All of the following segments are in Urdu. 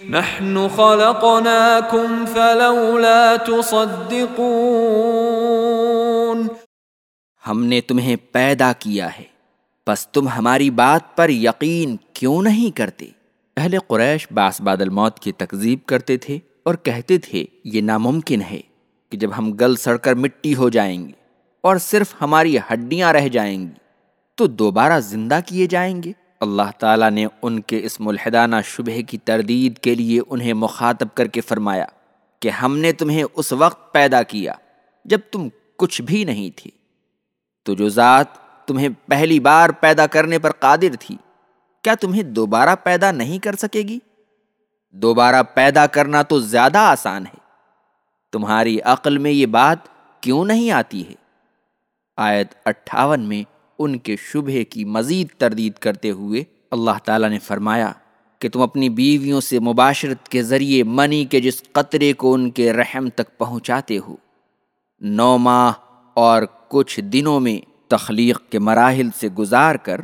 نحن خلقناكم فلولا تصدقون. ہم نے تمہیں پیدا کیا ہے بس تم ہماری بات پر یقین کیوں نہیں کرتے؟ اہل قریش باس بادل موت کی تکذیب کرتے تھے اور کہتے تھے، یہ ناممکن ہے کہ جب ہم گل سڑ کر مٹی ہو جائیں گے اور صرف ہماری ہڈیاں رہ جائیں گی، تو دوبارہ زندہ کیے جائیں گے؟ اللہ تعالیٰ نے ان کے اس ملحدانہ شبہ کی تردید کے لیے انہیں مخاطب کر کے فرمایا کہ ہم نے تمہیں اس وقت پیدا کیا جب تم کچھ بھی نہیں تھے تو جو ذات تمہیں پہلی بار پیدا کرنے پر قادر تھی، کیا تمہیں دوبارہ پیدا نہیں کر سکے گی؟ دوبارہ پیدا کرنا تو زیادہ آسان ہے۔ تمہاری عقل میں یہ بات کیوں نہیں آتی ہے؟ آیت اٹھاون میں ان کے شبہ کی مزید تردید کرتے ہوئے اللہ تعالیٰ نے فرمایا کہ تم اپنی بیویوں سے مباشرت کے ذریعے منی کے جس قطرے کو ان کے رحم تک پہنچاتے ہو، نو ماہ اور کچھ دنوں میں تخلیق کے مراحل سے گزار کر،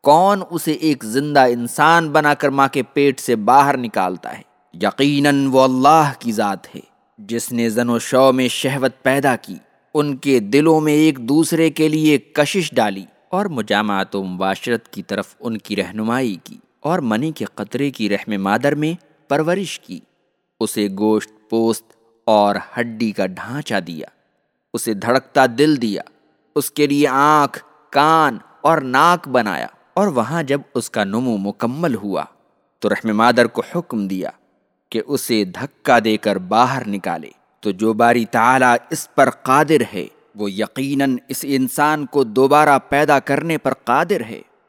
کون اسے ایک زندہ انسان بنا کر ماں کے پیٹ سے باہر نکالتا ہے؟ یقیناً وہ اللہ کی ذات ہے، جس نے زن و شو میں شہوت پیدا کی۔ ان کے دلوں میں ایک دوسرے کے لیے کشش ڈالی اور مجامعات و مباشرت کی طرف ان کی رہنمائی کی اور منی کے قطرے کی رحم مادر میں پرورش کی۔ اسے گوشت، پوست اور ہڈی کا ڈھانچہ دیا، اسے دھڑکتا دل دیا، اس کے لیے آنکھ، کان اور ناک بنایا اور وہاں جب اس کا نمو مکمل ہوا تو رحم مادر کو حکم دیا کہ اسے دھکا دے کر باہر نکالے۔ تو جو باری تعالی اس پر قادر ہے، وہ یقیناً اس انسان کو دوبارہ پیدا کرنے پر قادر ہے۔